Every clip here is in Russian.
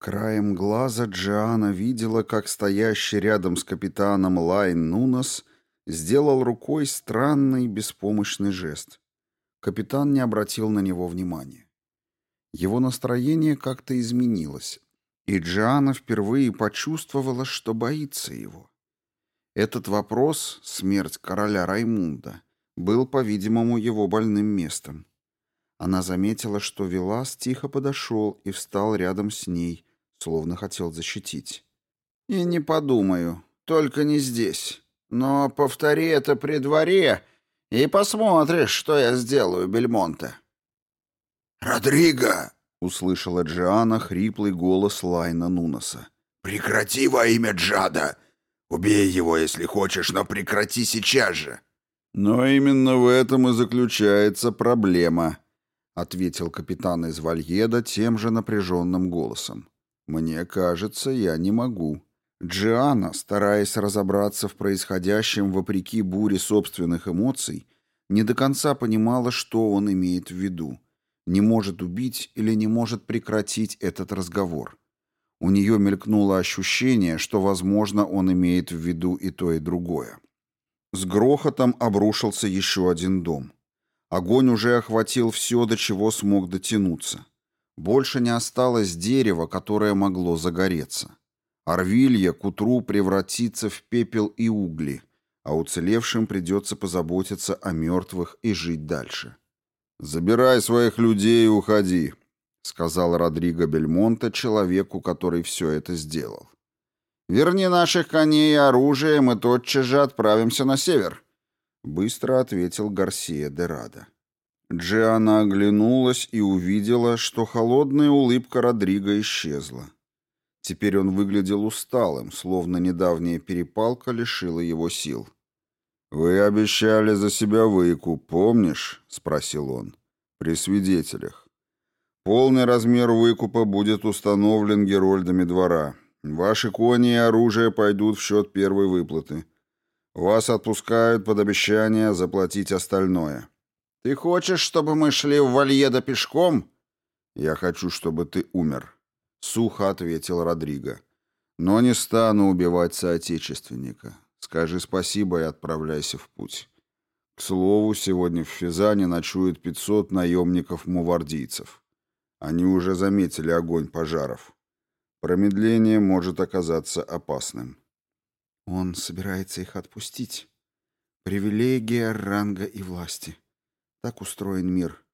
Краем глаза Джиана видела, как стоящий рядом с капитаном Лайн Нунас сделал рукой странный беспомощный жест. Капитан не обратил на него внимания. Его настроение как-то изменилось, и Джиана впервые почувствовала, что боится его. Этот вопрос, смерть короля Раймунда, был, по-видимому, его больным местом. Она заметила, что Велас тихо подошел и встал рядом с ней, словно хотел защитить. «И не подумаю, только не здесь. Но повтори это при дворе, и посмотришь, что я сделаю, Бельмонте». «Родриго!» — услышала Джиана хриплый голос Лайна Нунаса. «Прекрати во имя Джада! Убей его, если хочешь, но прекрати сейчас же!» «Но именно в этом и заключается проблема», — ответил капитан из Вальеда тем же напряженным голосом. «Мне кажется, я не могу». Джиана, стараясь разобраться в происходящем вопреки буре собственных эмоций, не до конца понимала, что он имеет в виду. Не может убить или не может прекратить этот разговор. У нее мелькнуло ощущение, что, возможно, он имеет в виду и то, и другое. С грохотом обрушился еще один дом. Огонь уже охватил все, до чего смог дотянуться. Больше не осталось дерева, которое могло загореться. Арвилья к утру превратится в пепел и угли, а уцелевшим придется позаботиться о мертвых и жить дальше. «Забирай своих людей и уходи», — сказал Родриго Бельмонте человеку, который все это сделал. «Верни наших коней и оружие, мы тотчас же отправимся на север», — быстро ответил Гарсия де Рада. Джиана оглянулась и увидела, что холодная улыбка Родриго исчезла. Теперь он выглядел усталым, словно недавняя перепалка лишила его сил. «Вы обещали за себя выкуп, помнишь?» — спросил он. «При свидетелях. Полный размер выкупа будет установлен герольдами двора. Ваши кони и оружие пойдут в счет первой выплаты. Вас отпускают под обещание заплатить остальное. «Ты хочешь, чтобы мы шли в Вальедо пешком?» «Я хочу, чтобы ты умер», — сухо ответил Родриго. «Но не стану убивать соотечественника. Скажи спасибо и отправляйся в путь. К слову, сегодня в Физане ночует 500 наемников-мувардийцев. Они уже заметили огонь пожаров. Промедление может оказаться опасным». «Он собирается их отпустить. Привилегия ранга и власти». Так устроен мир.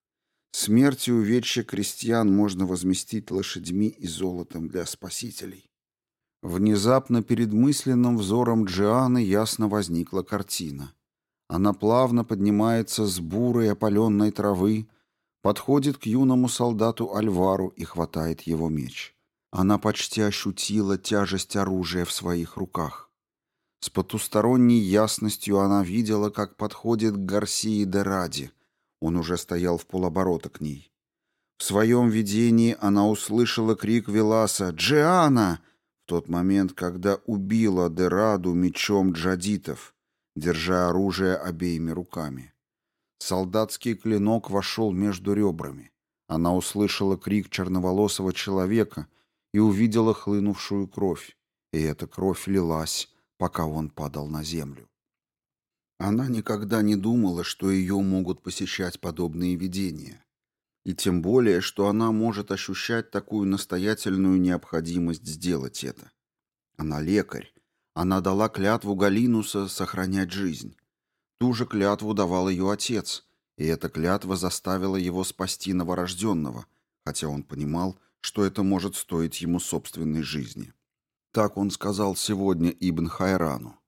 Смерть и увечья крестьян можно возместить лошадьми и золотом для спасителей. Внезапно перед мысленным взором Джианы ясно возникла картина. Она плавно поднимается с бурой опаленной травы, подходит к юному солдату Альвару и хватает его меч. Она почти ощутила тяжесть оружия в своих руках. С потусторонней ясностью она видела, как подходит к Гарсии де Ради, он уже стоял в полоборота к ней. В своем видении она услышала крик Веласа «Джиана!» в тот момент, когда убила Дераду мечом джадитов, держа оружие обеими руками. Солдатский клинок вошел между ребрами. Она услышала крик черноволосого человека и увидела хлынувшую кровь, и эта кровь лилась, пока он падал на землю. Она никогда не думала, что ее могут посещать подобные видения. И тем более, что она может ощущать такую настоятельную необходимость сделать это. Она лекарь. Она дала клятву Галинуса сохранять жизнь. Ту же клятву давал ее отец, и эта клятва заставила его спасти новорожденного, хотя он понимал, что это может стоить ему собственной жизни. Так он сказал сегодня Ибн Хайрану.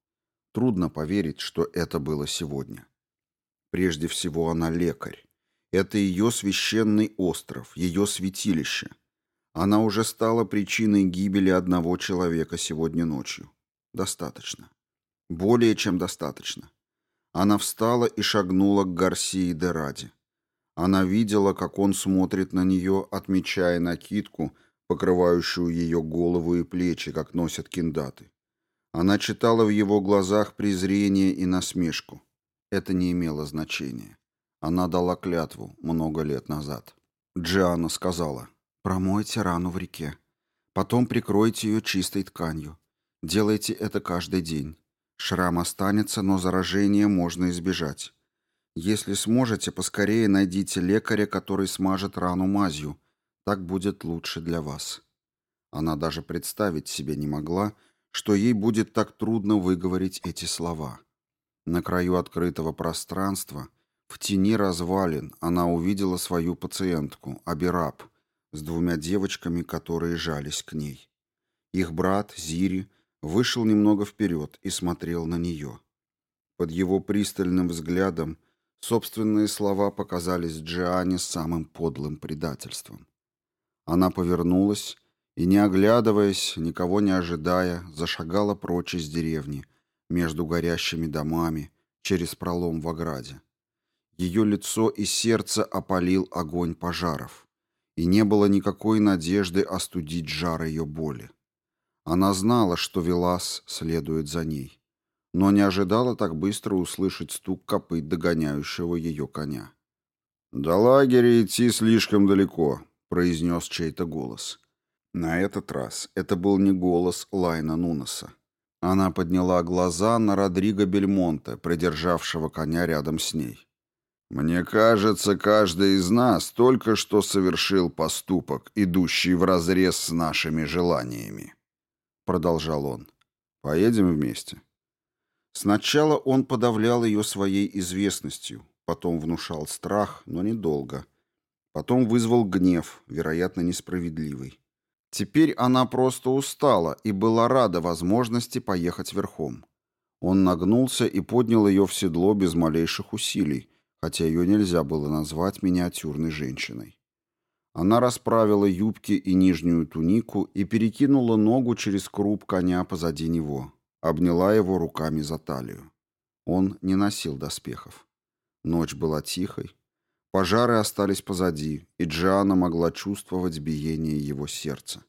Трудно поверить, что это было сегодня. Прежде всего, она лекарь. Это ее священный остров, ее святилище. Она уже стала причиной гибели одного человека сегодня ночью. Достаточно. Более чем достаточно. Она встала и шагнула к Гарсии де Ради. Она видела, как он смотрит на нее, отмечая накидку, покрывающую ее голову и плечи, как носят киндаты. Она читала в его глазах презрение и насмешку. Это не имело значения. Она дала клятву много лет назад. Джиана сказала, «Промойте рану в реке. Потом прикройте ее чистой тканью. Делайте это каждый день. Шрам останется, но заражение можно избежать. Если сможете, поскорее найдите лекаря, который смажет рану мазью. Так будет лучше для вас. Она даже представить себе не могла, что ей будет так трудно выговорить эти слова. На краю открытого пространства, в тени развалин, она увидела свою пациентку, Абираб, с двумя девочками, которые жались к ней. Их брат, Зири, вышел немного вперед и смотрел на нее. Под его пристальным взглядом собственные слова показались Джиане самым подлым предательством. Она повернулась и, не оглядываясь, никого не ожидая, зашагала прочь из деревни, между горящими домами, через пролом в ограде. Ее лицо и сердце опалил огонь пожаров, и не было никакой надежды остудить жар ее боли. Она знала, что Велас следует за ней, но не ожидала так быстро услышать стук копыт догоняющего ее коня. «До лагеря идти слишком далеко», — произнес чей-то голос. На этот раз это был не голос Лайна Нунаса. Она подняла глаза на Родриго Бельмонте, придержавшего коня рядом с ней. «Мне кажется, каждый из нас только что совершил поступок, идущий вразрез с нашими желаниями», — продолжал он. «Поедем вместе». Сначала он подавлял ее своей известностью, потом внушал страх, но недолго. Потом вызвал гнев, вероятно, несправедливый. Теперь она просто устала и была рада возможности поехать верхом. Он нагнулся и поднял ее в седло без малейших усилий, хотя ее нельзя было назвать миниатюрной женщиной. Она расправила юбки и нижнюю тунику и перекинула ногу через круп коня позади него, обняла его руками за талию. Он не носил доспехов. Ночь была тихой, Пожары остались позади, и Джиана могла чувствовать биение его сердца.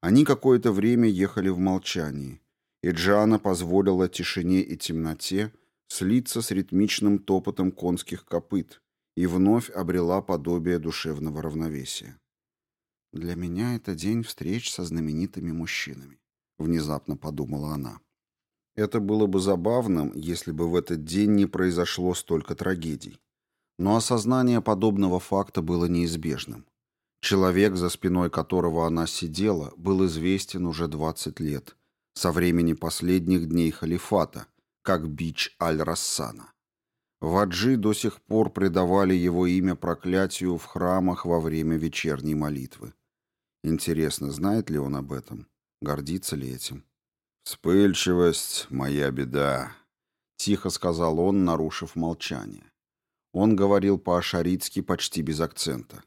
Они какое-то время ехали в молчании, и Джиана позволила тишине и темноте слиться с ритмичным топотом конских копыт и вновь обрела подобие душевного равновесия. «Для меня это день встреч со знаменитыми мужчинами», — внезапно подумала она. Это было бы забавным, если бы в этот день не произошло столько трагедий. Но осознание подобного факта было неизбежным. Человек, за спиной которого она сидела, был известен уже 20 лет, со времени последних дней халифата, как бич Аль-Рассана. Ваджи до сих пор предавали его имя проклятию в храмах во время вечерней молитвы. Интересно, знает ли он об этом? Гордится ли этим? «Вспыльчивость — моя беда», — тихо сказал он, нарушив молчание. Он говорил по-ашаритски почти без акцента.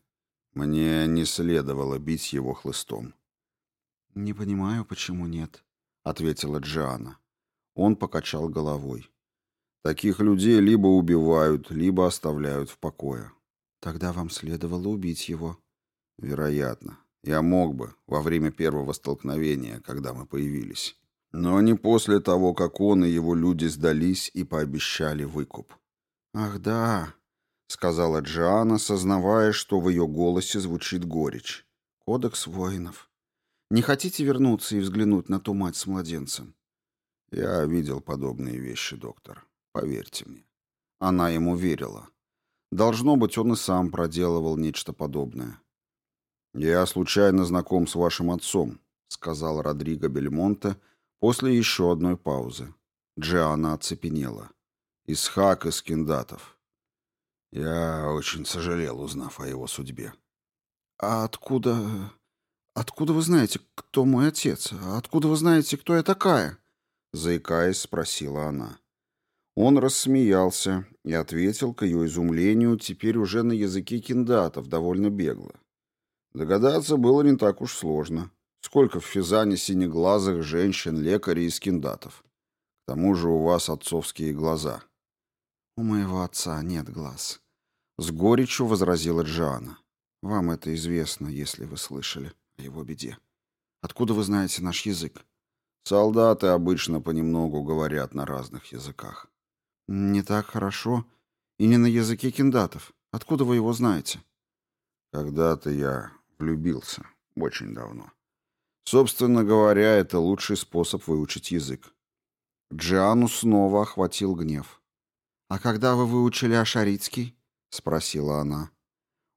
Мне не следовало бить его хлыстом. «Не понимаю, почему нет», — ответила Джиана. Он покачал головой. «Таких людей либо убивают, либо оставляют в покое». «Тогда вам следовало убить его». «Вероятно. Я мог бы, во время первого столкновения, когда мы появились. Но не после того, как он и его люди сдались и пообещали выкуп». «Ах да», — сказала Джиана, сознавая, что в ее голосе звучит горечь. «Кодекс воинов. Не хотите вернуться и взглянуть на ту мать с младенцем?» «Я видел подобные вещи, доктор. Поверьте мне». Она ему верила. Должно быть, он и сам проделывал нечто подобное. «Я случайно знаком с вашим отцом», — сказал Родриго Бельмонте после еще одной паузы. Джиана оцепенела. Исхак из Киндатов. Я очень сожалел, узнав о его судьбе. «А откуда... откуда вы знаете, кто мой отец? А откуда вы знаете, кто я такая?» Заикаясь, спросила она. Он рассмеялся и ответил к ее изумлению теперь уже на языке киндатов, довольно бегло. Догадаться было не так уж сложно. Сколько в Физане синеглазых женщин-лекарей из киндатов. К тому же у вас отцовские глаза. «У моего отца нет глаз», — с горечью возразила Джоанна. «Вам это известно, если вы слышали о его беде. Откуда вы знаете наш язык?» «Солдаты обычно понемногу говорят на разных языках». «Не так хорошо. И не на языке киндатов. Откуда вы его знаете?» «Когда-то я влюбился. Очень давно. Собственно говоря, это лучший способ выучить язык. Джиану снова охватил гнев. «А когда вы выучили ашаритский?» — спросила она.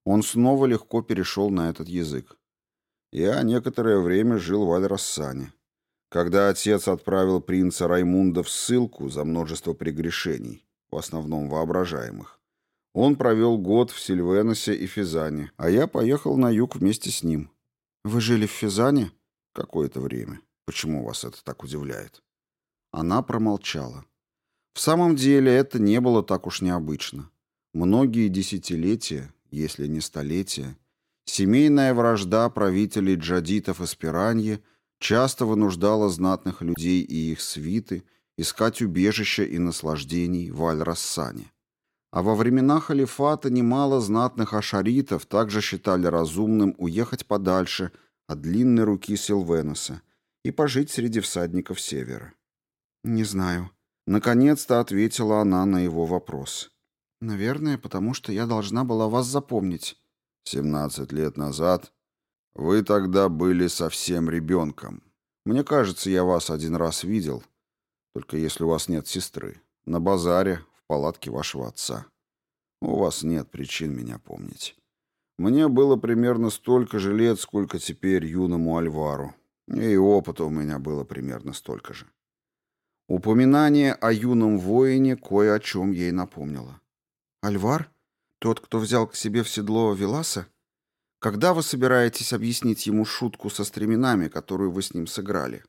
Он снова легко перешел на этот язык. Я некоторое время жил в Аль-Рассане. Когда отец отправил принца Раймунда в ссылку за множество прегрешений, в основном воображаемых, он провел год в Сильвеносе и Физане, а я поехал на юг вместе с ним. «Вы жили в Физане?» «Какое-то время. Почему вас это так удивляет?» Она промолчала. В самом деле это не было так уж необычно. Многие десятилетия, если не столетия, семейная вражда правителей джадитов и спираньи часто вынуждала знатных людей и их свиты искать убежища и наслаждений в Аль-Рассане. А во времена халифата немало знатных ашаритов также считали разумным уехать подальше от длинной руки Силвеноса и пожить среди всадников севера. «Не знаю», Наконец-то ответила она на его вопрос. «Наверное, потому что я должна была вас запомнить». «Семнадцать лет назад? Вы тогда были совсем ребенком. Мне кажется, я вас один раз видел, только если у вас нет сестры, на базаре, в палатке вашего отца. У вас нет причин меня помнить. Мне было примерно столько же лет, сколько теперь юному Альвару, и опыта у меня было примерно столько же. Упоминание о юном воине кое о чем ей напомнило. «Альвар? Тот, кто взял к себе в седло Веласа? Когда вы собираетесь объяснить ему шутку со стременами, которую вы с ним сыграли?»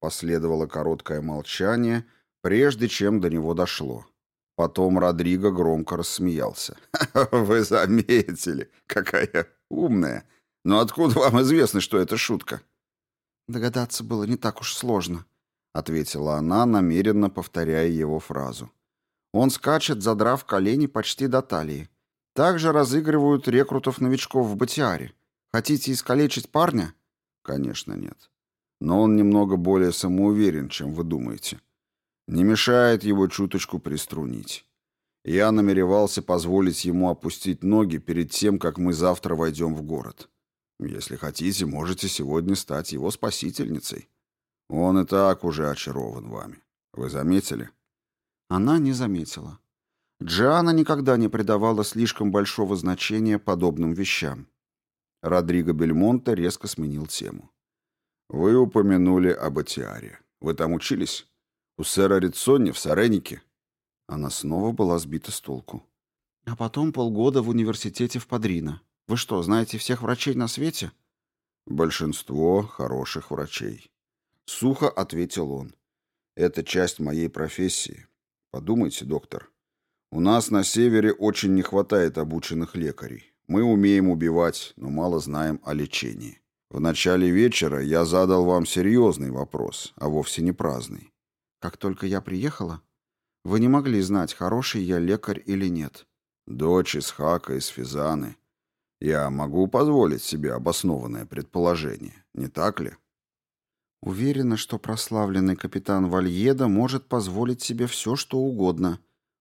Последовало короткое молчание, прежде чем до него дошло. Потом Родриго громко рассмеялся. «Вы заметили, какая умная! Но откуда вам известно, что это шутка?» Догадаться было не так уж сложно ответила она, намеренно повторяя его фразу. Он скачет, задрав колени почти до талии. Также разыгрывают рекрутов-новичков в Батиаре. Хотите искалечить парня? Конечно, нет. Но он немного более самоуверен, чем вы думаете. Не мешает его чуточку приструнить. Я намеревался позволить ему опустить ноги перед тем, как мы завтра войдем в город. Если хотите, можете сегодня стать его спасительницей. Он и так уже очарован вами. Вы заметили? Она не заметила. Джиана никогда не придавала слишком большого значения подобным вещам. Родриго Бельмонте резко сменил тему. Вы упомянули об Атиаре. Вы там учились? У сэра Рицонни в Саренике? Она снова была сбита с толку. А потом полгода в университете в Падрино. Вы что, знаете всех врачей на свете? Большинство хороших врачей. Сухо ответил он. Это часть моей профессии. Подумайте, доктор. У нас на севере очень не хватает обученных лекарей. Мы умеем убивать, но мало знаем о лечении. В начале вечера я задал вам серьезный вопрос, а вовсе не праздный. Как только я приехала, вы не могли знать, хороший я лекарь или нет. Дочь из Хака, из Физаны. Я могу позволить себе обоснованное предположение, не так ли? Уверена, что прославленный капитан Вальеда может позволить себе все, что угодно,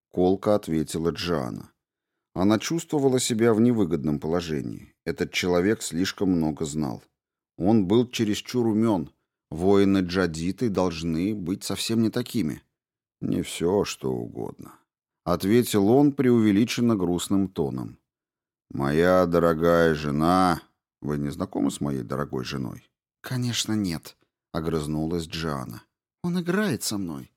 колко ответила Джана. Она чувствовала себя в невыгодном положении. Этот человек слишком много знал. Он был чересчур умен. Воины джадиты должны быть совсем не такими. Не все, что угодно. Ответил он преувеличенно грустным тоном. Моя дорогая жена... Вы не знакомы с моей дорогой женой? Конечно, нет. — огрызнулась Джиана. «Он играет со мной».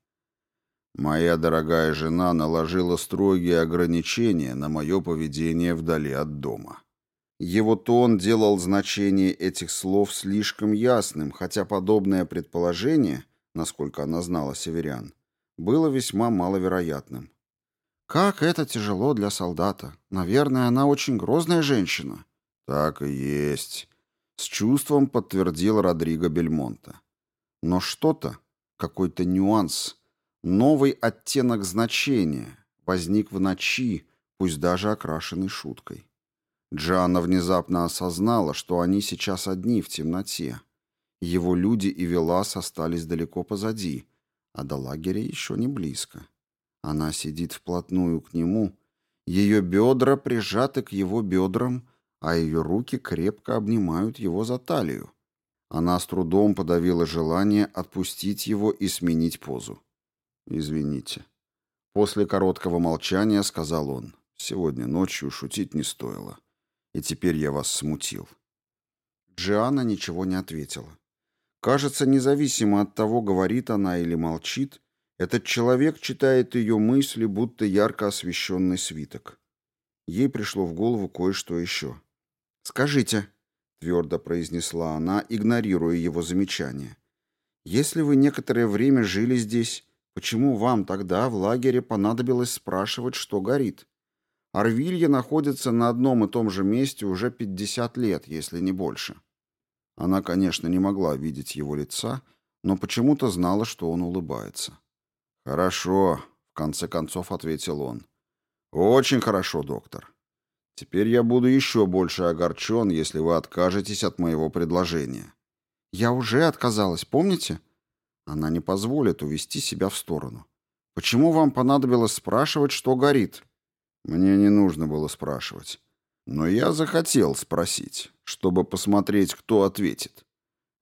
«Моя дорогая жена наложила строгие ограничения на мое поведение вдали от дома». Его тон делал значение этих слов слишком ясным, хотя подобное предположение, насколько она знала северян, было весьма маловероятным. «Как это тяжело для солдата! Наверное, она очень грозная женщина». «Так и есть», — с чувством подтвердил Родриго Бельмонта. Но что-то, какой-то нюанс, новый оттенок значения возник в ночи, пусть даже окрашенный шуткой. Джанна внезапно осознала, что они сейчас одни в темноте. Его люди и Велас остались далеко позади, а до лагеря еще не близко. Она сидит вплотную к нему, ее бедра прижаты к его бедрам, а ее руки крепко обнимают его за талию. Она с трудом подавила желание отпустить его и сменить позу. «Извините». После короткого молчания сказал он. «Сегодня ночью шутить не стоило. И теперь я вас смутил». Джиана ничего не ответила. Кажется, независимо от того, говорит она или молчит, этот человек читает ее мысли, будто ярко освещенный свиток. Ей пришло в голову кое-что еще. «Скажите», — твердо произнесла она, игнорируя его замечание, «если вы некоторое время жили здесь, почему вам тогда в лагере понадобилось спрашивать, что горит? Арвилья находится на одном и том же месте уже 50 лет, если не больше». Она, конечно, не могла видеть его лица, но почему-то знала, что он улыбается. «Хорошо», — в конце концов ответил он. «Очень хорошо, доктор. Теперь я буду еще больше огорчен, если вы откажетесь от моего предложения». «Я уже отказалась, помните?» Она не позволит увести себя в сторону. «Почему вам понадобилось спрашивать, что горит?» Мне не нужно было спрашивать. Но я захотел спросить, чтобы посмотреть, кто ответит.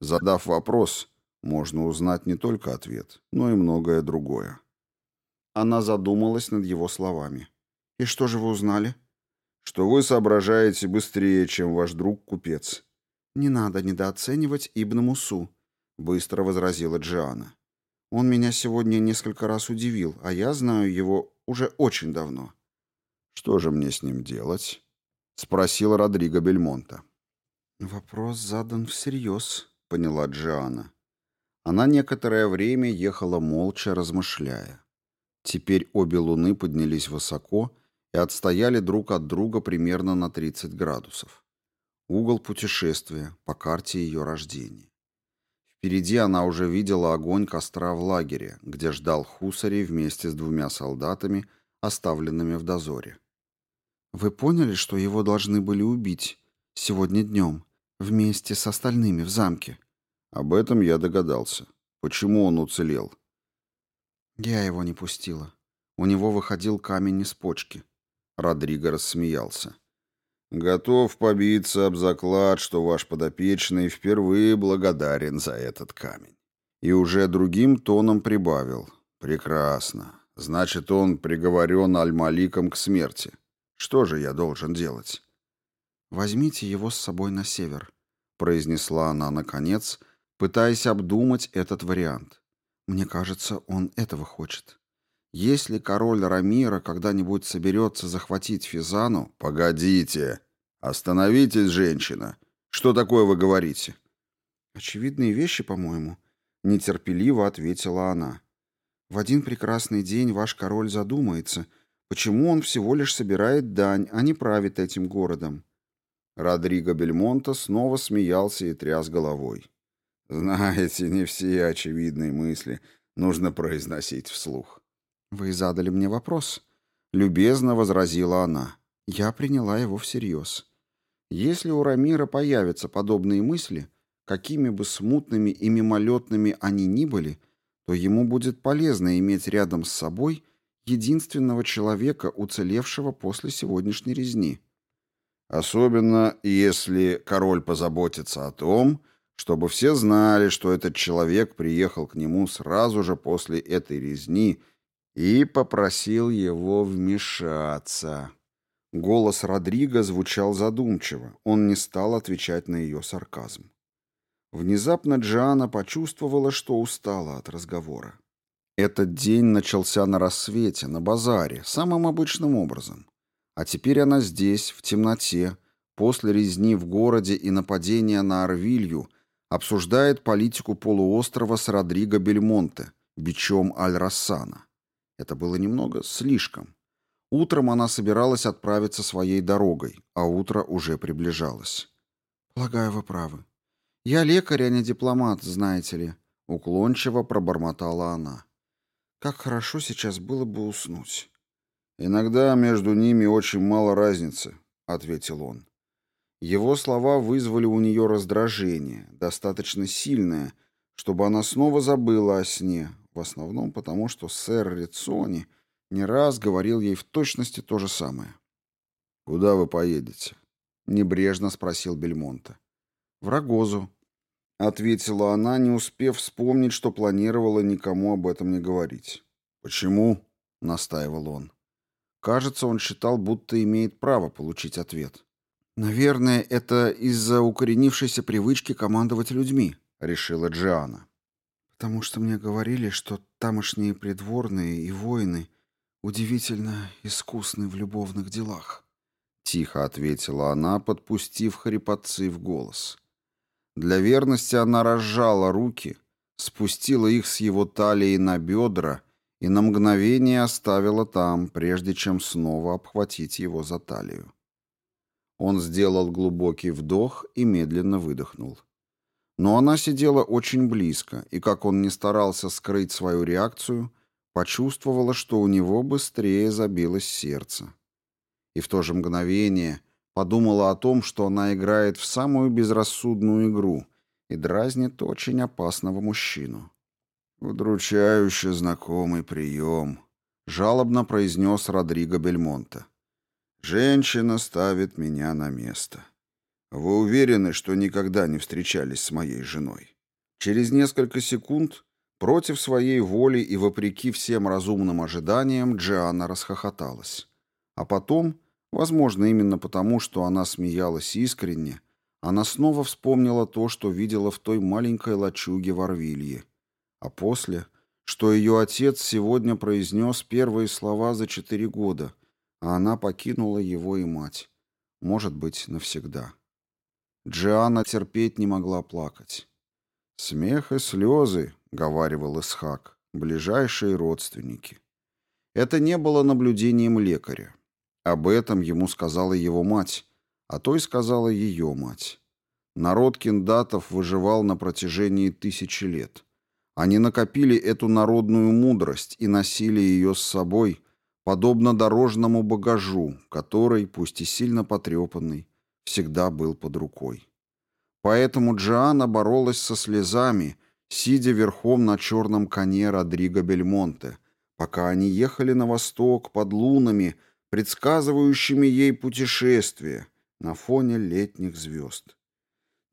Задав вопрос, можно узнать не только ответ, но и многое другое. Она задумалась над его словами. «И что же вы узнали?» «Что вы соображаете быстрее, чем ваш друг-купец». «Не надо недооценивать Ибн Мусу», — быстро возразила Джиана. «Он меня сегодня несколько раз удивил, а я знаю его уже очень давно». «Что же мне с ним делать?» — спросил Родриго Бельмонта. «Вопрос задан всерьез», — поняла Джиана. Она некоторое время ехала молча, размышляя. Теперь обе луны поднялись высоко и отстояли друг от друга примерно на 30 градусов. Угол путешествия по карте ее рождения. Впереди она уже видела огонь костра в лагере, где ждал Хусари вместе с двумя солдатами, оставленными в дозоре. «Вы поняли, что его должны были убить сегодня днем, вместе с остальными в замке?» Об этом я догадался. Почему он уцелел? Я его не пустила. У него выходил камень из почки. Родриго рассмеялся. Готов побиться об заклад, что ваш подопечный впервые благодарен за этот камень. И уже другим тоном прибавил. Прекрасно. Значит, он приговорен Аль-Маликом к смерти. Что же я должен делать? Возьмите его с собой на север, произнесла она наконец, пытаясь обдумать этот вариант. Мне кажется, он этого хочет. Если король Рамира когда-нибудь соберется захватить Физану... Погодите! Остановитесь, женщина! Что такое вы говорите? Очевидные вещи, по-моему. Нетерпеливо ответила она. В один прекрасный день ваш король задумается, почему он всего лишь собирает дань, а не правит этим городом. Родриго Бельмонта снова смеялся и тряс головой. Знаете, не все очевидные мысли нужно произносить вслух. Вы задали мне вопрос. Любезно возразила она. Я приняла его всерьез. Если у Рамира появятся подобные мысли, какими бы смутными и мимолетными они ни были, то ему будет полезно иметь рядом с собой единственного человека, уцелевшего после сегодняшней резни. Особенно если король позаботится о том, чтобы все знали, что этот человек приехал к нему сразу же после этой резни и попросил его вмешаться. Голос Родриго звучал задумчиво, он не стал отвечать на ее сарказм. Внезапно Джиана почувствовала, что устала от разговора. Этот день начался на рассвете, на базаре, самым обычным образом. А теперь она здесь, в темноте, после резни в городе и нападения на Арвилью, обсуждает политику полуострова с Родриго Бельмонте, бичом Аль-Рассана. Это было немного слишком. Утром она собиралась отправиться своей дорогой, а утро уже приближалось. «Полагаю, вы правы. Я лекарь, а не дипломат, знаете ли», — уклончиво пробормотала она. «Как хорошо сейчас было бы уснуть». «Иногда между ними очень мало разницы», — ответил он. Его слова вызвали у нее раздражение, достаточно сильное, чтобы она снова забыла о сне, в основном потому, что сэр Рицони не раз говорил ей в точности то же самое. «Куда вы поедете?» — небрежно спросил Бельмонта. «В Рогозу». — ответила она, не успев вспомнить, что планировала никому об этом не говорить. «Почему?» — настаивал он. Кажется, он считал, будто имеет право получить ответ. «Наверное, это из-за укоренившейся привычки командовать людьми», — решила Джиана. «Потому что мне говорили, что тамошние придворные и воины удивительно искусны в любовных делах», — тихо ответила она, подпустив хрипотцы в голос. Для верности она разжала руки, спустила их с его талии на бедра и на мгновение оставила там, прежде чем снова обхватить его за талию. Он сделал глубокий вдох и медленно выдохнул. Но она сидела очень близко, и, как он не старался скрыть свою реакцию, почувствовала, что у него быстрее забилось сердце. И в то же мгновение подумала о том, что она играет в самую безрассудную игру и дразнит очень опасного мужчину. «Удручающе знакомый прием», — жалобно произнес Родриго Бельмонте. Женщина ставит меня на место. Вы уверены, что никогда не встречались с моей женой? Через несколько секунд, против своей воли и вопреки всем разумным ожиданиям, Джиана расхохоталась. А потом, возможно, именно потому, что она смеялась искренне, она снова вспомнила то, что видела в той маленькой лачуге в Орвилье. А после, что ее отец сегодня произнес первые слова за четыре года — а она покинула его и мать. Может быть, навсегда. Джиана терпеть не могла плакать. «Смех и слезы», — говаривал Исхак, — «ближайшие родственники». Это не было наблюдением лекаря. Об этом ему сказала его мать, а то и сказала ее мать. Народ киндатов выживал на протяжении тысячи лет. Они накопили эту народную мудрость и носили ее с собой, подобно дорожному багажу, который, пусть и сильно потрепанный, всегда был под рукой. Поэтому Джиана боролась со слезами, сидя верхом на черном коне Родриго Бельмонте, пока они ехали на восток под лунами, предсказывающими ей путешествие на фоне летних звезд.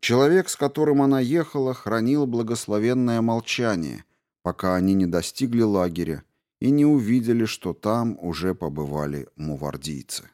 Человек, с которым она ехала, хранил благословенное молчание, пока они не достигли лагеря, и не увидели, что там уже побывали мувардийцы.